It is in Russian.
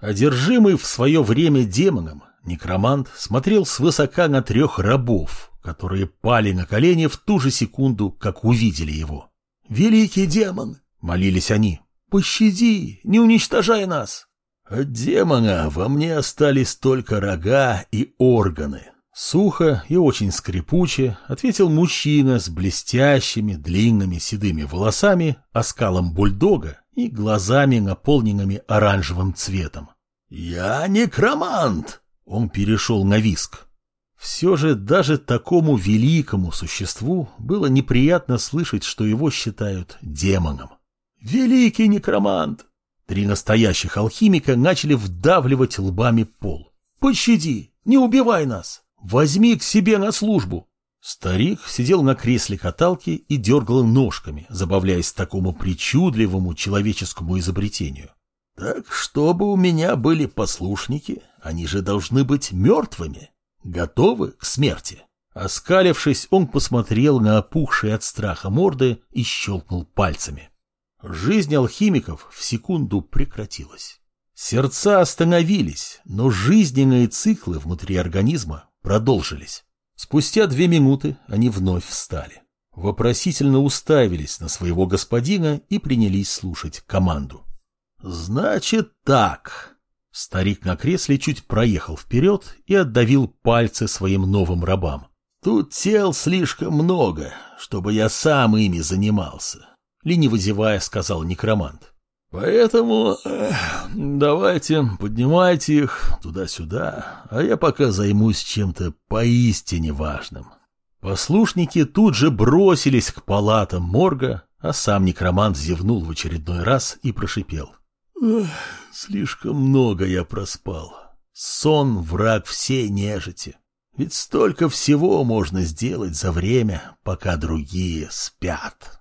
Одержимый в свое время демоном, некромант смотрел свысока на трех рабов, которые пали на колени в ту же секунду, как увидели его. «Великий демон!» — молились они. «Пощади, не уничтожай нас!» От демона во мне остались только рога и органы. Сухо и очень скрипуче ответил мужчина с блестящими длинными седыми волосами, оскалом бульдога и глазами, наполненными оранжевым цветом. «Я некромант!» Он перешел на виск. Все же даже такому великому существу было неприятно слышать, что его считают демоном. «Великий некромант!» Три настоящих алхимика начали вдавливать лбами пол. «Пощади! Не убивай нас! Возьми к себе на службу!» Старик сидел на кресле каталки и дергал ножками, забавляясь такому причудливому человеческому изобретению. «Так чтобы у меня были послушники, они же должны быть мертвыми, готовы к смерти». Оскалившись, он посмотрел на опухшие от страха морды и щелкнул пальцами. Жизнь алхимиков в секунду прекратилась. Сердца остановились, но жизненные циклы внутри организма продолжились. Спустя две минуты они вновь встали. Вопросительно уставились на своего господина и принялись слушать команду. «Значит так». Старик на кресле чуть проехал вперед и отдавил пальцы своим новым рабам. «Тут тел слишком много, чтобы я сам ими занимался. — лениво зевая сказал некромант. «Поэтому э, давайте поднимайте их туда-сюда, а я пока займусь чем-то поистине важным». Послушники тут же бросились к палатам морга, а сам некромант зевнул в очередной раз и прошипел. «Слишком много я проспал. Сон — враг всей нежити. Ведь столько всего можно сделать за время, пока другие спят».